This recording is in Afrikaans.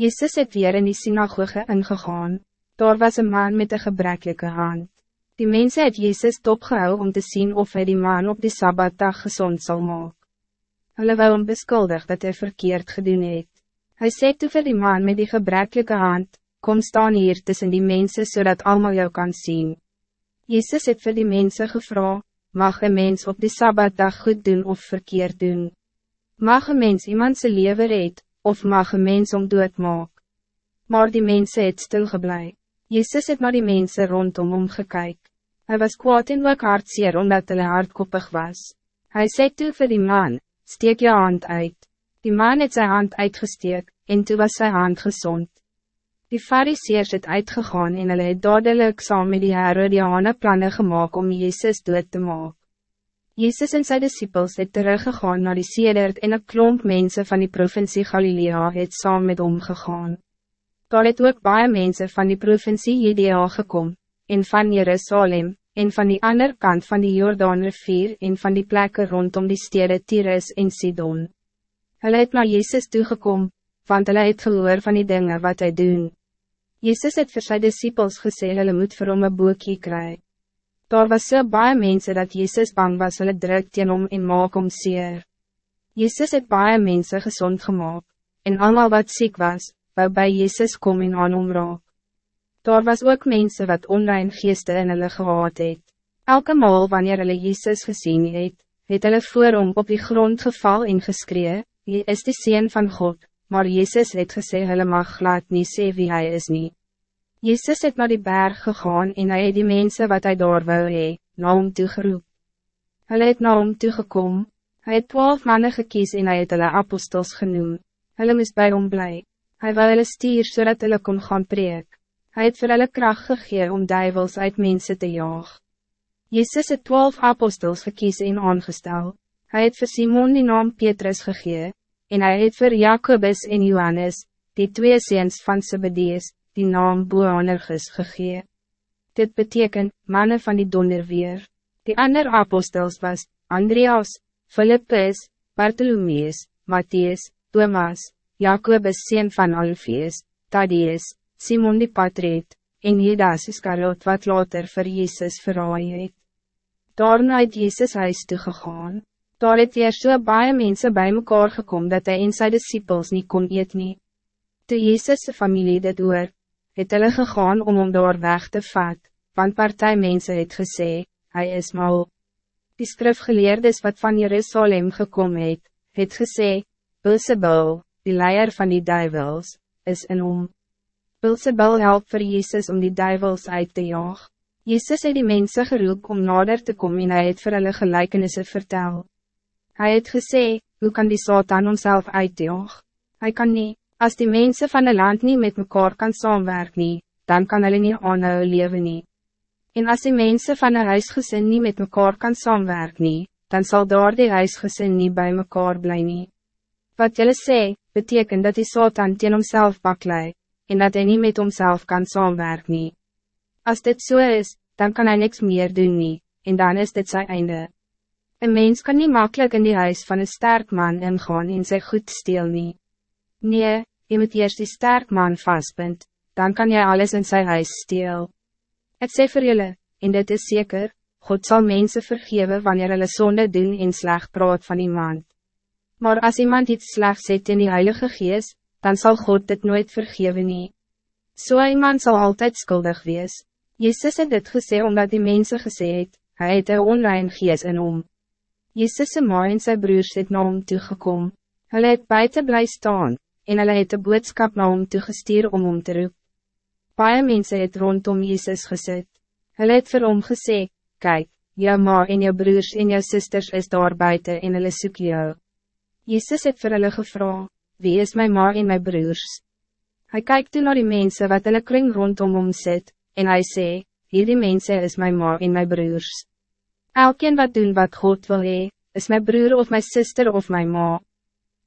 Jezus het weer in die synagoge ingegaan. Daar was een man met een gebrekkelijke hand. Die mensen het Jezus opgehou om te zien of hij die man op die Sabbatdag gezond zal maken. Hulle wou hom beskuldig dat hij verkeerd gedoen het. Hy sê toe vir die man met die gebrekkelijke hand, kom staan hier tussen die mensen zodat allemaal jou kan zien. Jezus het vir die mensen gevra, mag een mens op die Sabbatdag goed doen of verkeerd doen? Mag een mens iemand zijn leven red, of mag een mens om dood maak? Maar die mensen het stilgeblij. Jezus het naar die mensen rondom hom gekyk. Hij was kwaad en ook hartseer omdat hij hardkoppig was. Hij zei toe vir die man, steek je hand uit. Die man het zijn hand uitgesteek, en toe was zijn hand gezond. Die fariseers het uitgegaan en hulle het dadelijk saam met die Herodiane plannen gemaakt om Jezus dood te maken. Jezus en zijn disciples het teruggegaan naar die Sedert en een klomp mensen van die provincie Galilea het saam met omgegaan. Daar het ook baie mensen van die provincie Judea gekom, en van Jerusalem, en van die andere kant van die Jordaanrivier en van die plekken rondom die steden Tyrus en Sidon. Hulle het naar Jezus toegekom, want hulle het gehoor van die dingen wat hij doen. Jezus het vir sy disciples gesê hulle moet vir hom een boekie krijgen. Daar was so baie mense dat Jezus bang was hulle druk teen hom en maak om seer. Jezus het baie mense gezond gemaakt, en allemaal wat ziek was, wou by Jezus kom en aan hom raak. Daar was ook mensen wat onrein geeste in hulle gehad het. Elke maal wanneer hulle Jezus gezien het, het hulle voor hom op die grond geval en geskree, Hy is de Seen van God, maar Jezus het gesê hulle mag glad nie sê wie hij is niet. Jezus het naar die berg gegaan en hij het die mensen wat hij daar wou hee, na hom toegeroep. Hulle het na hom toegekom, hy het twaalf mannen gekies en hy het hulle apostels genoem. Hulle moest bij hom bly. Hy wou hulle stuur zodat hulle kon gaan preek. Hy het vir hulle kracht gegee om duivels uit mensen te jaag. Jezus het twaalf apostels gekies en aangestel. Hij het vir Simon die naam Petrus gegee, en hij het vir Jacobus en Johannes, die twee seens van Zebedees, die naam Boanergus gegee. Dit betekent mannen van die donderweer. Die andere apostels was Andreas, Philippus, Bartholomeus, Matthias, Thomas, Jacobus sien van Alpheus, Thaddeus, Simon die Patreet, en Judas Iscariot wat later voor Jezus verraai het. Daarna het Jezus huis toegegaan. Daar het weer so baie mense bij mekaar gekom dat hij in sy disciples niet kon eet nie. Toe Jezus' familie dit oor, het hulle gegaan om hom daar weg te vat, want partij mense het gesê, hij is mal. Die skrifgeleerdes wat van Jerusalem gekomen het, het gesê, Bilsebul, die leier van die duivels, is in hom. Bilsebul help voor Jezus om die duivels uit te jaag. Jezus het die mensen geroep om nader te komen en hy het vir hulle gelijkenissen vertel. Hij het gesê, hoe kan die Satan homself uitjaag? Hij kan niet. Als die mensen van het land niet met elkaar kan samenwerken, dan kan hulle niet aanhou leven nie. En als die mensen van een huisgezin niet met elkaar kan samenwerken, dan zal daar die huisgezin niet bij elkaar blijven. Wat jullie sê, betekent dat die Satan teen homself baklei, en dat hij niet met homself kan samenwerken. Als dit zo so is, dan kan hij niks meer doen nie, en dan is dit zijn einde. Een mens kan niet makkelijk in die huis van een sterk man ingaan en sy goed steel nie. Nee, je moet eerst die sterk man vastbind, dan kan jij alles in zijn huis steel. Het sê vir julle, en dit is zeker, God zal mensen vergeven wanneer hulle zonde doen en sleg praat van iemand. Maar als iemand iets slecht zet in die Heilige Geest, dan zal God dit nooit vergeven nie. So iemand zal altijd schuldig wees. Jezus het dit gesê omdat die mensen gesê het, hy het een onrein gees in hom. Jezus' ma en sy broers het na hom toegekom. Hulle het buiten bly staan, en hulle het een boodskap na hom toegestuur om hom te roep. Paie mense het rondom Jezus gezet. Hulle het vir hom gesê, Kijk, jou ma en jou broers en jou sisters is daar buiten en hulle soek jou. Jezus het vir hulle gevra, Wie is mijn ma en mijn broers? Hij kijkt toen naar die mensen wat hulle kring rondom hom sit, en hij sê, Hierdie mense is mijn ma en mijn broers. Elkeen wat doen wat God wil hee, is mijn broer of mijn zuster of mijn ma.